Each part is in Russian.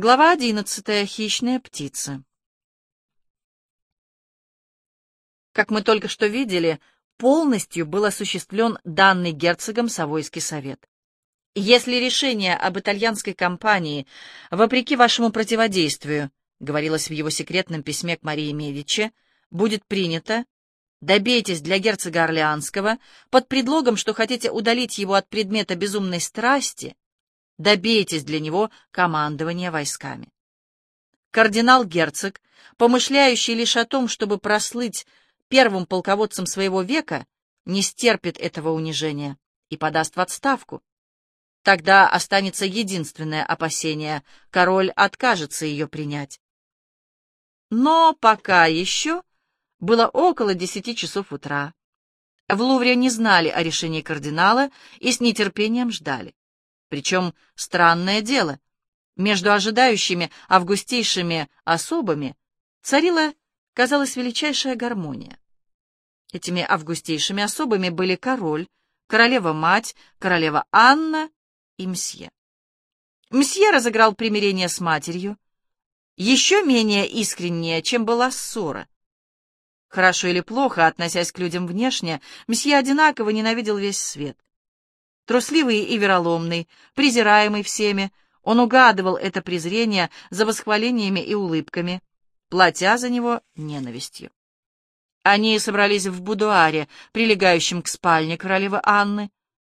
Глава одиннадцатая. Хищная птица. Как мы только что видели, полностью был осуществлен данный герцогом Савойский совет. Если решение об итальянской кампании, вопреки вашему противодействию, говорилось в его секретном письме к Марии Медичи, будет принято, добейтесь для герцога Орлеанского под предлогом, что хотите удалить его от предмета безумной страсти, добейтесь для него командования войсками. Кардинал-герцог, помышляющий лишь о том, чтобы прослыть первым полководцем своего века, не стерпит этого унижения и подаст в отставку. Тогда останется единственное опасение — король откажется ее принять. Но пока еще было около десяти часов утра. В Лувре не знали о решении кардинала и с нетерпением ждали. Причем, странное дело, между ожидающими августейшими особами царила, казалось, величайшая гармония. Этими августейшими особами были король, королева-мать, королева Анна и мсье. Мсье разыграл примирение с матерью, еще менее искреннее, чем была ссора. Хорошо или плохо, относясь к людям внешне, мсье одинаково ненавидел весь свет. Трусливый и вероломный, презираемый всеми, он угадывал это презрение за восхвалениями и улыбками, платя за него ненавистью. Они собрались в будуаре, прилегающем к спальне королевы Анны,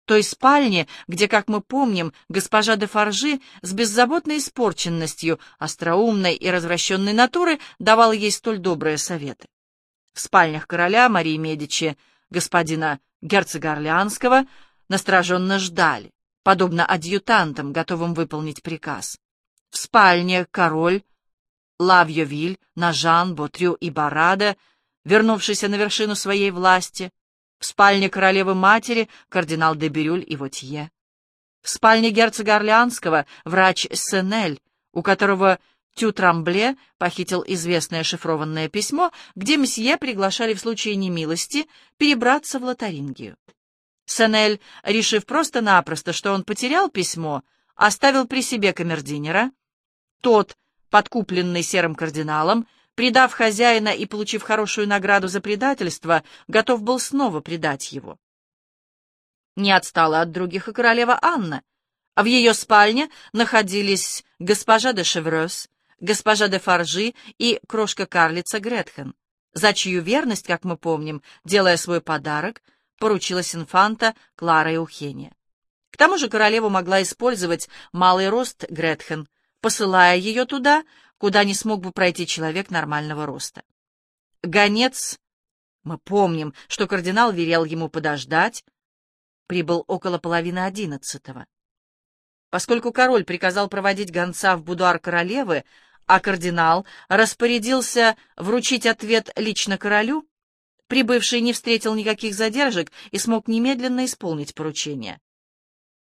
той спальне, где, как мы помним, госпожа де Фаржи с беззаботной испорченностью, остроумной и развращенной натуры давала ей столь добрые советы. В спальнях короля Марии Медичи, господина герцога Орлеанского, настороженно ждали, подобно адъютантам, готовым выполнить приказ. В спальне король, Лавьевиль, Нажан, Ботрю и Барада, вернувшийся на вершину своей власти, в спальне королевы-матери кардинал де Бирюль и Вотье, в спальне герцога Орлеанского врач Сенель, у которого Тю Трамбле похитил известное шифрованное письмо, где мсье приглашали в случае немилости перебраться в Лотарингию. Сенель, решив просто-напросто, что он потерял письмо, оставил при себе камердинера. Тот, подкупленный серым кардиналом, предав хозяина и получив хорошую награду за предательство, готов был снова предать его. Не отстала от других и королева Анна. В ее спальне находились госпожа де Шеврёс, госпожа де Фаржи и крошка-карлица Гретхен, за чью верность, как мы помним, делая свой подарок, поручилась инфанта Клара Эухения. К тому же королева могла использовать малый рост Гретхен, посылая ее туда, куда не смог бы пройти человек нормального роста. Гонец, мы помним, что кардинал велел ему подождать, прибыл около половины одиннадцатого. Поскольку король приказал проводить гонца в будуар королевы, а кардинал распорядился вручить ответ лично королю, Прибывший не встретил никаких задержек и смог немедленно исполнить поручение.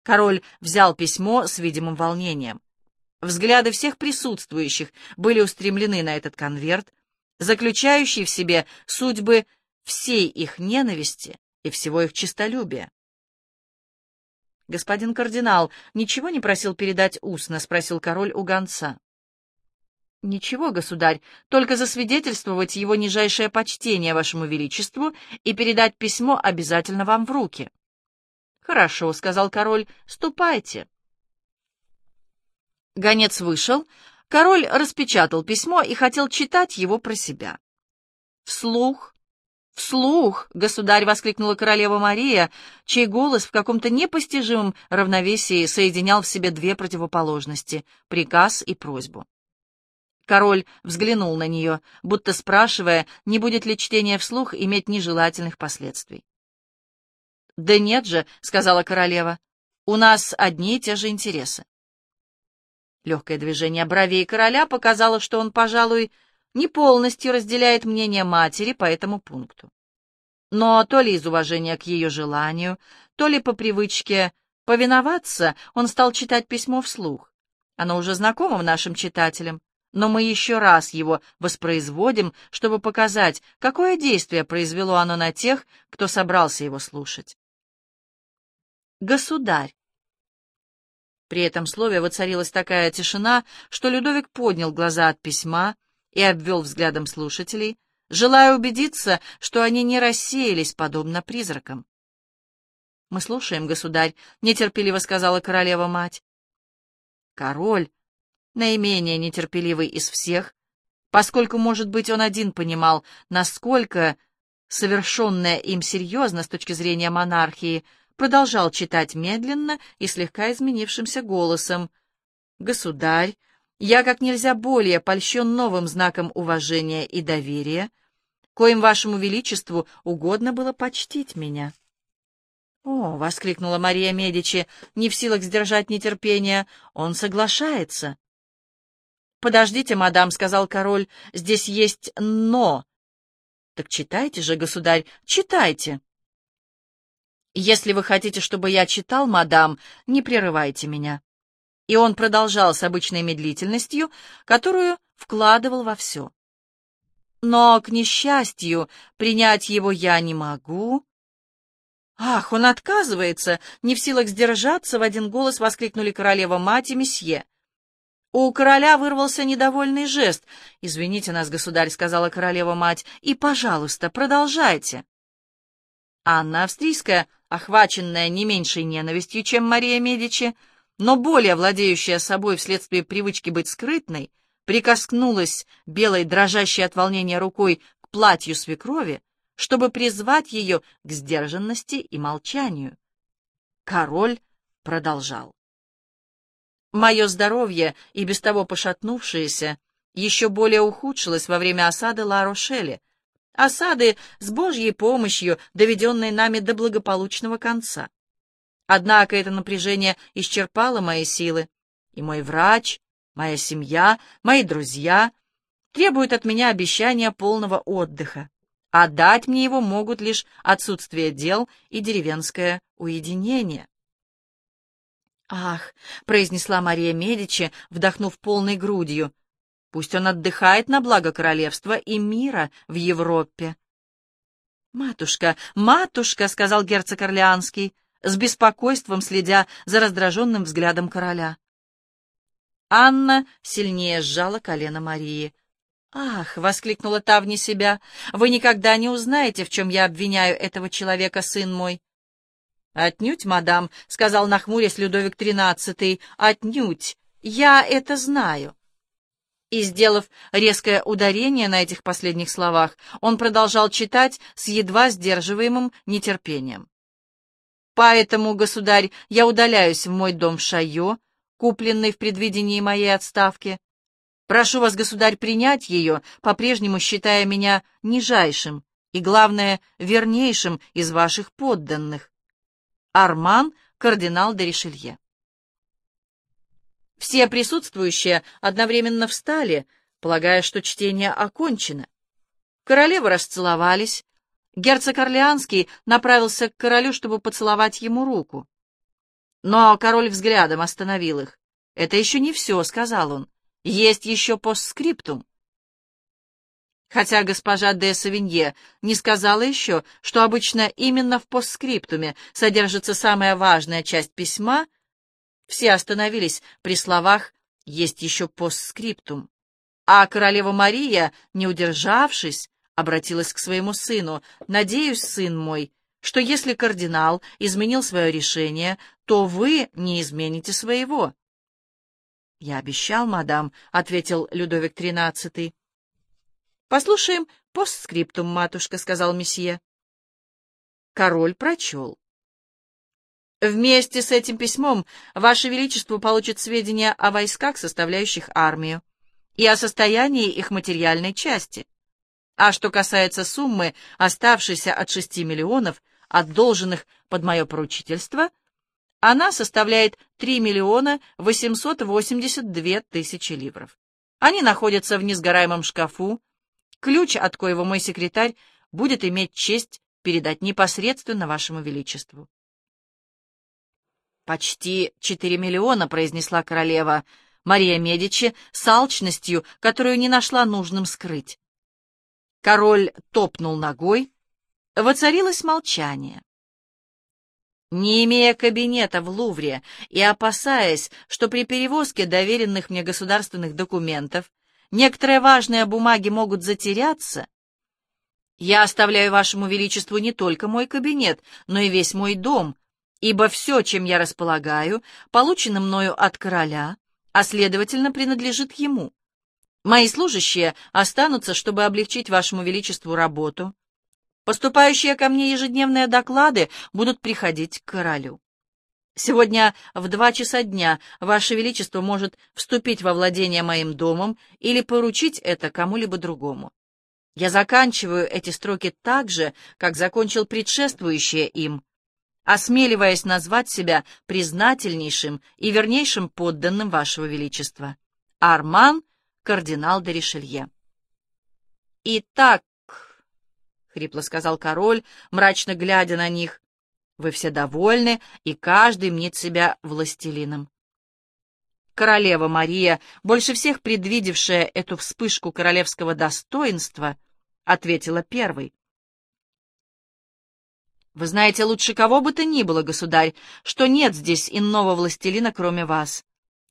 Король взял письмо с видимым волнением. Взгляды всех присутствующих были устремлены на этот конверт, заключающий в себе судьбы всей их ненависти и всего их честолюбия. «Господин кардинал ничего не просил передать устно?» — спросил король у гонца. «Ничего, государь, только засвидетельствовать его нижайшее почтение вашему величеству и передать письмо обязательно вам в руки». «Хорошо», — сказал король, — «ступайте». Гонец вышел, король распечатал письмо и хотел читать его про себя. «Вслух, вслух!» — государь воскликнула королева Мария, чей голос в каком-то непостижимом равновесии соединял в себе две противоположности — приказ и просьбу. Король взглянул на нее, будто спрашивая, не будет ли чтение вслух иметь нежелательных последствий. «Да нет же», — сказала королева, — «у нас одни и те же интересы». Легкое движение бровей короля показало, что он, пожалуй, не полностью разделяет мнение матери по этому пункту. Но то ли из уважения к ее желанию, то ли по привычке повиноваться, он стал читать письмо вслух. Оно уже знакомо нашим читателям но мы еще раз его воспроизводим, чтобы показать, какое действие произвело оно на тех, кто собрался его слушать. Государь. При этом слове воцарилась такая тишина, что Людовик поднял глаза от письма и обвел взглядом слушателей, желая убедиться, что они не рассеялись, подобно призракам. «Мы слушаем, государь», — нетерпеливо сказала королева-мать. Король, наименее нетерпеливый из всех, поскольку, может быть, он один понимал, насколько совершенная им серьезно с точки зрения монархии, продолжал читать медленно и слегка изменившимся голосом. «Государь, я как нельзя более польщен новым знаком уважения и доверия, коим вашему величеству угодно было почтить меня». «О!» — воскликнула Мария Медичи, не в силах сдержать нетерпения. «Он соглашается». «Подождите, мадам», — сказал король, — «здесь есть «но». «Так читайте же, государь, читайте». «Если вы хотите, чтобы я читал, мадам, не прерывайте меня». И он продолжал с обычной медлительностью, которую вкладывал во все. «Но, к несчастью, принять его я не могу». «Ах, он отказывается!» — не в силах сдержаться, в один голос воскликнули королева-мать и месье. У короля вырвался недовольный жест. «Извините нас, государь», — сказала королева-мать, — «и, пожалуйста, продолжайте». Анна Австрийская, охваченная не меньшей ненавистью, чем Мария Медичи, но более владеющая собой вследствие привычки быть скрытной, прикоснулась белой, дрожащей от волнения рукой к платью свекрови, чтобы призвать ее к сдержанности и молчанию. Король продолжал. Мое здоровье, и без того пошатнувшееся, еще более ухудшилось во время осады Ла-Рошеля, осады с Божьей помощью, доведенной нами до благополучного конца. Однако это напряжение исчерпало мои силы, и мой врач, моя семья, мои друзья требуют от меня обещания полного отдыха, а дать мне его могут лишь отсутствие дел и деревенское уединение. «Ах!» — произнесла Мария Медичи, вдохнув полной грудью — Пусть он отдыхает на благо королевства и мира в Европе. «Матушка, матушка!» — сказал герцог Орлеанский, с беспокойством следя за раздраженным взглядом короля. Анна сильнее сжала колено Марии. «Ах!» — воскликнула та вне себя. «Вы никогда не узнаете, в чем я обвиняю этого человека, сын мой». «Отнюдь, мадам», — сказал нахмурясь Людовик XIII, — «отнюдь. Я это знаю». И, сделав резкое ударение на этих последних словах, он продолжал читать с едва сдерживаемым нетерпением. «Поэтому, государь, я удаляюсь в мой дом Шайо, купленный в предвидении моей отставки. Прошу вас, государь, принять ее, по-прежнему считая меня нижайшим и, главное, вернейшим из ваших подданных. Арман, кардинал де Ришелье». Все присутствующие одновременно встали, полагая, что чтение окончено. Королевы расцеловались. Герцог Орлеанский направился к королю, чтобы поцеловать ему руку. Но король взглядом остановил их. «Это еще не все», — сказал он. «Есть еще постскриптум». Хотя госпожа де Савинье не сказала еще, что обычно именно в постскриптуме содержится самая важная часть письма, все остановились при словах «есть еще постскриптум». А королева Мария, не удержавшись, обратилась к своему сыну. «Надеюсь, сын мой, что если кардинал изменил свое решение, то вы не измените своего». «Я обещал, мадам», — ответил Людовик XIII. «Послушаем постскриптум, матушка», — сказал месье. Король прочел. Вместе с этим письмом Ваше Величество получит сведения о войсках, составляющих армию, и о состоянии их материальной части. А что касается суммы, оставшейся от 6 миллионов, отдолженных под мое поручительство, она составляет 3 миллиона 882 тысячи ливров. Они находятся в несгораемом шкафу, ключ от коего мой секретарь будет иметь честь передать непосредственно Вашему Величеству. «Почти четыре миллиона», — произнесла королева Мария Медичи с алчностью, которую не нашла нужным скрыть. Король топнул ногой. Воцарилось молчание. Не имея кабинета в Лувре и опасаясь, что при перевозке доверенных мне государственных документов некоторые важные бумаги могут затеряться, я оставляю вашему величеству не только мой кабинет, но и весь мой дом, ибо все, чем я располагаю, получено мною от короля, а следовательно принадлежит ему. Мои служащие останутся, чтобы облегчить вашему величеству работу. Поступающие ко мне ежедневные доклады будут приходить к королю. Сегодня в два часа дня Ваше Величество может вступить во владение моим домом или поручить это кому-либо другому. Я заканчиваю эти строки так же, как закончил предшествующие им, осмеливаясь назвать себя признательнейшим и вернейшим подданным Вашего Величества. Арман, кардинал де Ришелье. «Итак», — хрипло сказал король, мрачно глядя на них, — «вы все довольны, и каждый мнит себя властелином». Королева Мария, больше всех предвидевшая эту вспышку королевского достоинства, ответила первой. «Вы знаете лучше кого бы то ни было, государь, что нет здесь иного властелина, кроме вас.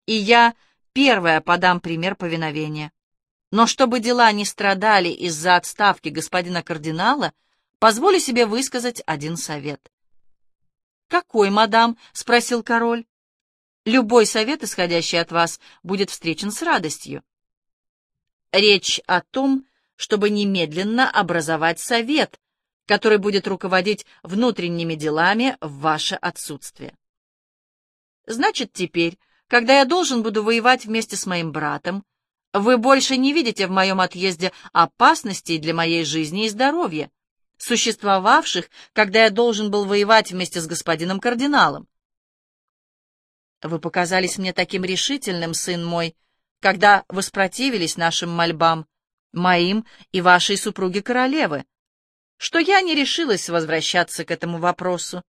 И я первая подам пример повиновения. Но чтобы дела не страдали из-за отставки господина кардинала, позволю себе высказать один совет». «Какой, мадам?» — спросил король. «Любой совет, исходящий от вас, будет встречен с радостью». Речь о том, чтобы немедленно образовать совет, который будет руководить внутренними делами в ваше отсутствие. Значит, теперь, когда я должен буду воевать вместе с моим братом, вы больше не видите в моем отъезде опасностей для моей жизни и здоровья, существовавших, когда я должен был воевать вместе с господином кардиналом. Вы показались мне таким решительным, сын мой, когда воспротивились нашим мольбам, моим и вашей супруги королевы, что я не решилась возвращаться к этому вопросу.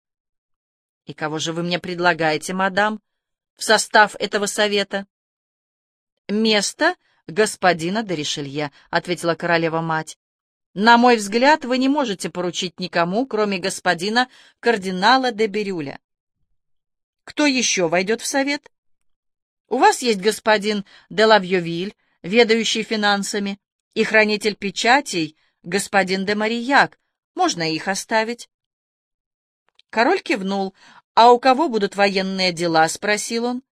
И кого же вы мне предлагаете, мадам, в состав этого совета? Место господина де ответила королева-мать. На мой взгляд, вы не можете поручить никому, кроме господина кардинала де Бирюля. Кто еще войдет в совет? У вас есть господин де Лавьевиль, ведающий финансами, и хранитель печатей, господин де Марияк. Можно их оставить?» Король кивнул. «А у кого будут военные дела?» — спросил он.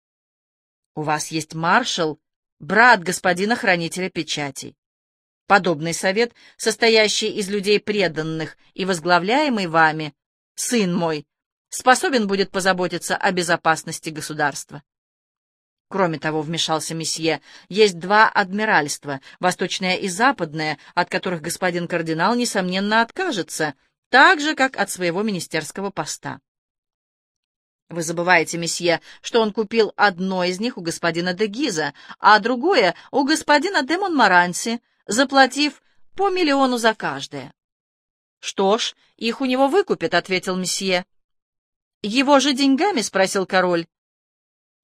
«У вас есть маршал, брат господина хранителя печатей. Подобный совет, состоящий из людей преданных и возглавляемый вами, сын мой, способен будет позаботиться о безопасности государства. Кроме того, вмешался месье, есть два адмиральства, восточное и западное, от которых господин кардинал, несомненно, откажется, так же, как от своего министерского поста. Вы забываете, месье, что он купил одно из них у господина де Гиза, а другое — у господина де Монмаранси, заплатив по миллиону за каждое. «Что ж, их у него выкупят», — ответил месье. «Его же деньгами?» — спросил король.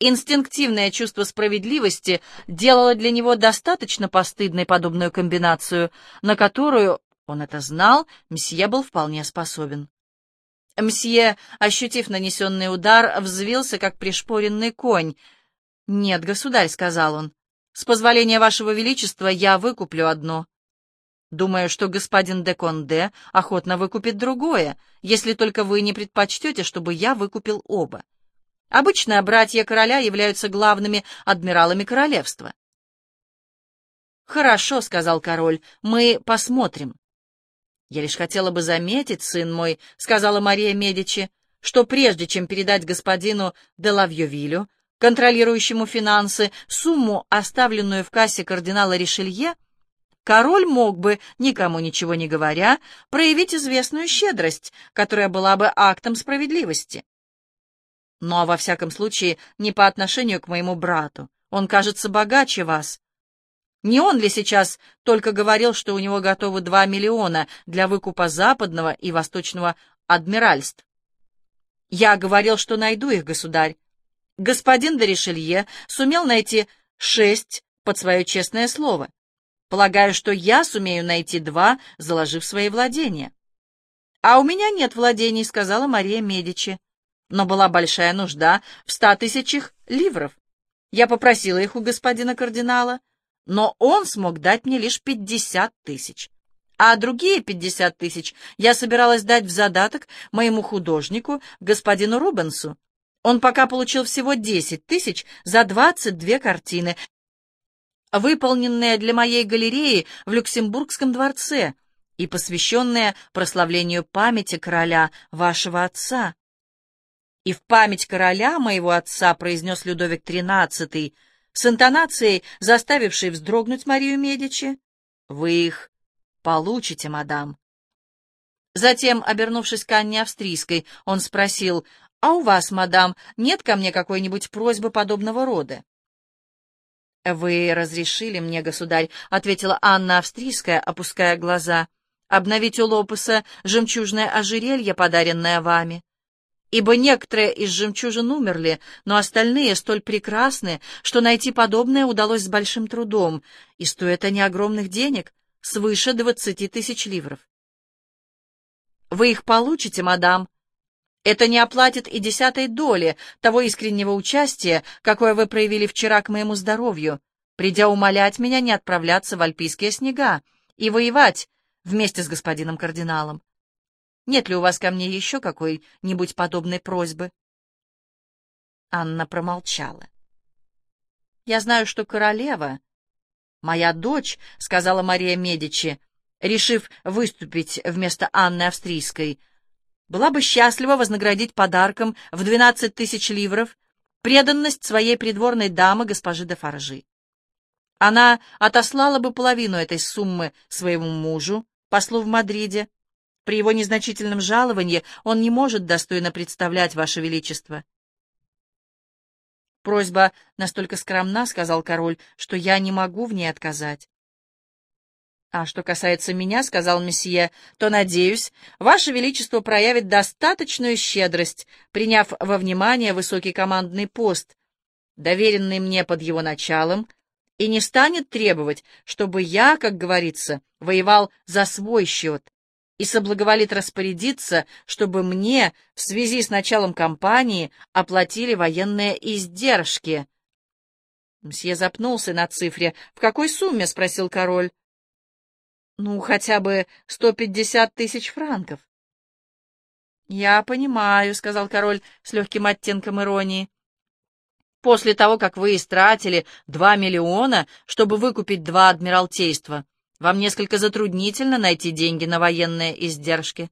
Инстинктивное чувство справедливости делало для него достаточно постыдной подобную комбинацию, на которую, он это знал, мсье был вполне способен. Мсье, ощутив нанесенный удар, взвился, как пришпоренный конь. «Нет, государь», — сказал он, — «с позволения вашего величества я выкуплю одно. Думаю, что господин де Конде охотно выкупит другое, если только вы не предпочтете, чтобы я выкупил оба». Обычно братья короля являются главными адмиралами королевства. «Хорошо», — сказал король, — «мы посмотрим». «Я лишь хотела бы заметить, сын мой», — сказала Мария Медичи, «что прежде чем передать господину де Лавьевилю, контролирующему финансы, сумму, оставленную в кассе кардинала Ришелье, король мог бы, никому ничего не говоря, проявить известную щедрость, которая была бы актом справедливости. Но, во всяком случае, не по отношению к моему брату. Он кажется богаче вас. Не он ли сейчас только говорил, что у него готовы два миллиона для выкупа западного и восточного адмиральств? Я говорил, что найду их, государь. Господин Доришелье сумел найти шесть под свое честное слово. Полагаю, что я сумею найти два, заложив свои владения. — А у меня нет владений, — сказала Мария Медичи. но была большая нужда в ста тысячах ливров. Я попросила их у господина кардинала, но он смог дать мне лишь пятьдесят тысяч. А другие пятьдесят тысяч я собиралась дать в задаток моему художнику, господину Рубенсу. Он пока получил всего десять тысяч за двадцать две картины, выполненные для моей галереи в Люксембургском дворце и посвященные прославлению памяти короля вашего отца. И в память короля моего отца произнес Людовик XIII с интонацией, заставившей вздрогнуть Марию Медичи. Вы их получите, мадам. Затем, обернувшись к Анне Австрийской, он спросил, «А у вас, мадам, нет ко мне какой-нибудь просьбы подобного рода?» «Вы разрешили мне, государь», — ответила Анна Австрийская, опуская глаза, «обновить у Лопеса жемчужное ожерелье, подаренное вами. Ибо некоторые из жемчужин умерли, но остальные столь прекрасны, что найти подобное удалось с большим трудом, и стоит они огромных денег, свыше двадцати тысяч ливров. Вы их получите, мадам, это не оплатит и десятой доли того искреннего участия, какое вы проявили вчера к моему здоровью, придя умолять меня не отправляться в альпийские снега и воевать вместе с господином кардиналом. Нет ли у вас ко мне еще какой-нибудь подобной просьбы?» Анна промолчала. «Я знаю, что королева, моя дочь, — сказала Мария Медичи, решив выступить вместо Анны Австрийской, — была бы счастлива вознаградить подарком в 12 тысяч ливров преданность своей придворной дамы госпожи де Фаржи. Она отослала бы половину этой суммы своему мужу, послу в Мадриде. При его незначительном жаловании он не может достойно представлять Ваше Величество. «Просьба настолько скромна, — сказал король, — что я не могу в ней отказать. «А что касается меня, — сказал месье, — то, надеюсь, Ваше Величество проявит достаточную щедрость, приняв во внимание высокий командный пост, доверенный мне под его началом, и не станет требовать, чтобы я, как говорится, воевал за свой счет, и соблаговолит распорядиться, чтобы мне в связи с началом кампании оплатили военные издержки». Мсье запнулся на цифре. «В какой сумме?» — спросил король. Ну, хотя бы сто пятьдесят тысяч франков. «Я понимаю», — сказал король с легким оттенком иронии. «После того, как вы истратили два миллиона, чтобы выкупить два адмиралтейства, вам несколько затруднительно найти деньги на военные издержки.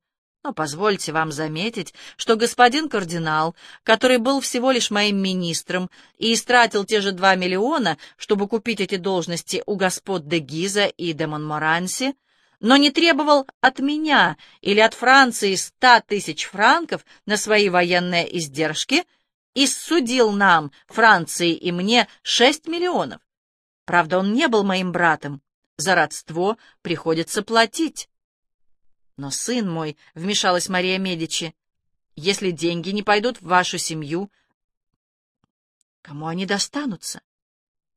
Но позвольте вам заметить, что господин кардинал, который был всего лишь моим министром и истратил те же два миллиона, чтобы купить эти должности у господ де Гиза и де Монморанси, но не требовал от меня или от Франции ста тысяч франков на свои военные издержки и судил нам, Франции и мне, шесть миллионов. Правда, он не был моим братом. За родство приходится платить. Но, сын мой, — вмешалась Мария Медичи, — если деньги не пойдут в вашу семью, кому они достанутся?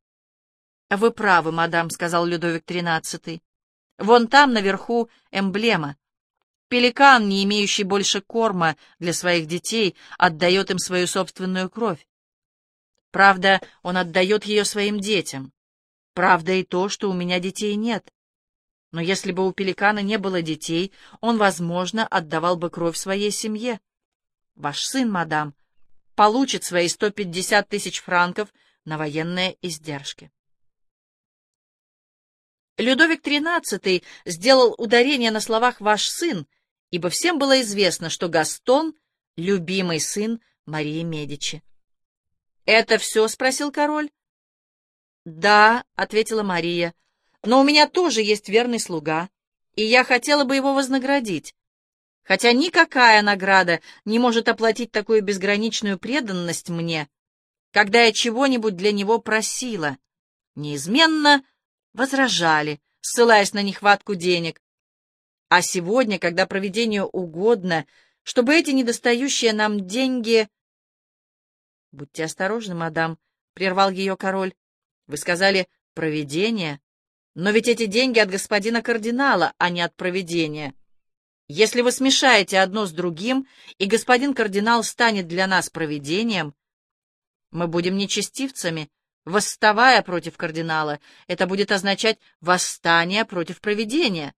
— Вы правы, мадам, — сказал Людовик XIII. Вон там, наверху, эмблема. Пеликан, не имеющий больше корма для своих детей, отдает им свою собственную кровь. Правда, он отдает ее своим детям. Правда и то, что у меня детей нет. Но если бы у пеликана не было детей, он, возможно, отдавал бы кровь своей семье. Ваш сын, мадам, получит свои 150 тысяч франков на военные издержки. Людовик XIII сделал ударение на словах «ваш сын», ибо всем было известно, что Гастон — любимый сын Марии Медичи. «Это все?» — спросил король. «Да», — ответила Мария, — «но у меня тоже есть верный слуга, и я хотела бы его вознаградить. Хотя никакая награда не может оплатить такую безграничную преданность мне, когда я чего-нибудь для него просила. Неизменно возражали, ссылаясь на нехватку денег. А сегодня, когда проведению угодно, чтобы эти недостающие нам деньги... — Будьте осторожны, мадам, — прервал ее король. — Вы сказали «проведение», но ведь эти деньги от господина кардинала, а не от проведения. Если вы смешаете одно с другим, и господин кардинал станет для нас провидением, мы будем нечестивцами, восставая против кардинала. Это будет означать восстание против провидения.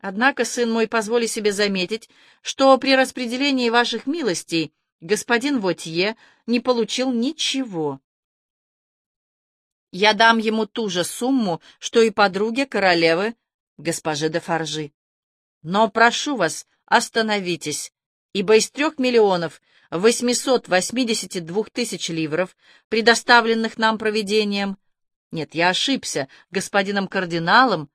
Однако, сын мой, позволи себе заметить, что при распределении ваших милостей господин Вотье не получил ничего. Я дам ему ту же сумму, что и подруге королевы, госпоже де Фаржи. Но прошу вас, остановитесь, ибо из трех миллионов восьмисот восьмидесяти двух тысяч ливров, предоставленных нам проведением, нет, я ошибся, господином кардиналом,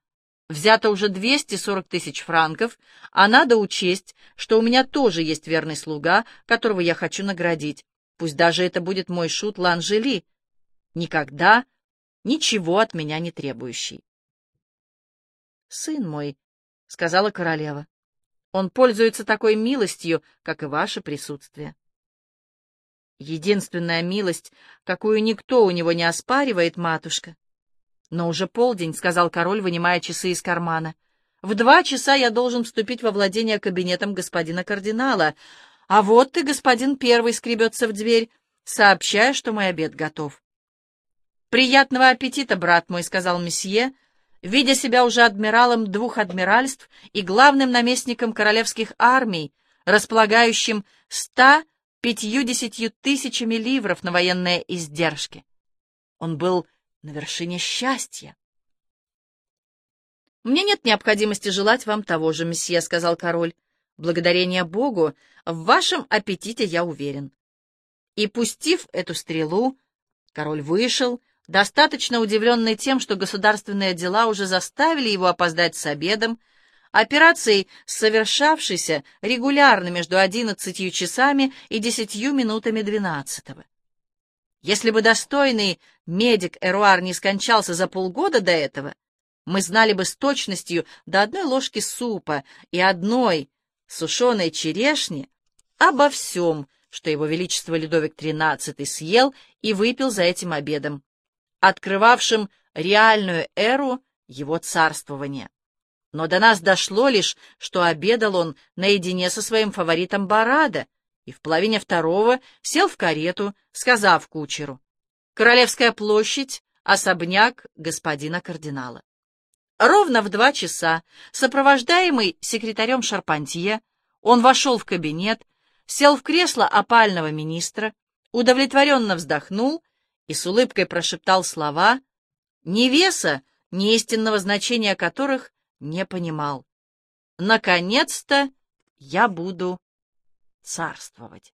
взято уже двести сорок тысяч франков, а надо учесть, что у меня тоже есть верный слуга, которого я хочу наградить, пусть даже это будет мой шут Ланжели, никогда ничего от меня не требующий. «Сын мой», — сказала королева, — «он пользуется такой милостью, как и ваше присутствие». Единственная милость, какую никто у него не оспаривает, матушка. Но уже полдень, — сказал король, вынимая часы из кармана. В два часа я должен вступить во владение кабинетом господина кардинала. А вот ты, господин первый, скребется в дверь, сообщая, что мой обед готов. «Приятного аппетита, брат мой», — сказал месье, видя себя уже адмиралом двух адмиральств и главным наместником королевских армий, располагающим ста пятьюдесятью тысячами ливров на военные издержки. Он был на вершине счастья. «Мне нет необходимости желать вам того же, месье», — сказал король. «Благодарение Богу, в вашем аппетите я уверен». И, пустив эту стрелу, король вышел, достаточно удивленный тем, что государственные дела уже заставили его опоздать с обедом, операцией, совершавшейся регулярно между одиннадцатью часами и десятью минутами двенадцатого. Если бы достойный медик Эруар не скончался за полгода до этого, мы знали бы с точностью до одной ложки супа и одной сушеной черешни обо всем, что его величество Людовик XIII съел и выпил за этим обедом, открывавшим реальную эру его царствования. Но до нас дошло лишь, что обедал он наедине со своим фаворитом Барада, и в половине второго сел в карету, сказав кучеру «Королевская площадь, особняк господина кардинала». Ровно в два часа, сопровождаемый секретарем Шарпантье, он вошел в кабинет, сел в кресло опального министра, удовлетворенно вздохнул и с улыбкой прошептал слова, ни веса, ни истинного значения которых не понимал. Наконец-то я буду царствовать.